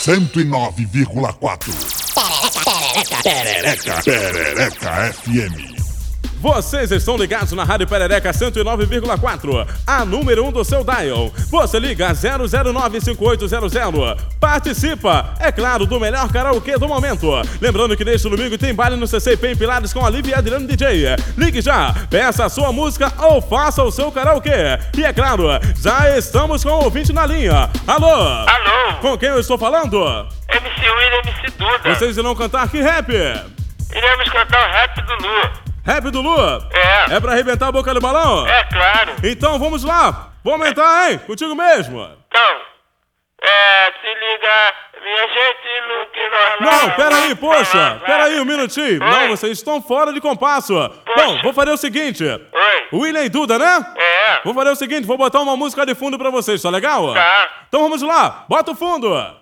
Cento e nove vírgula quatro. Perereca, Perereca FM. Vocês estão ligados na Rádio Perereca 109,4, a número 1 um do seu dial. Você liga 0095800. Participa, é claro, do melhor karaokê do momento. Lembrando que neste domingo tem baile no CCP em Pilares com a Lívia Adriano DJ. Ligue já, peça a sua música ou faça o seu karaokê. E é claro, já estamos com o ouvinte na linha. Alô? Alô? Com quem eu estou falando? MC Will e MC Duda. Vocês irão cantar que rap? Iremos cantar o rap do Lu. Rap do Lu? É. É pra arrebentar a boca do balão? É claro. Então vamos lá. Vamos entrar, hein? Contigo mesmo. Então, é, se liga, minha gente, no que nós Não, peraí, poxa. Peraí um minutinho. Oi. Não, vocês estão fora de compasso. Bom, vou fazer o seguinte. Oi. William e Duda, né? É. Vou fazer o seguinte, vou botar uma música de fundo pra vocês, tá legal? Tá. Então vamos lá, bota o fundo.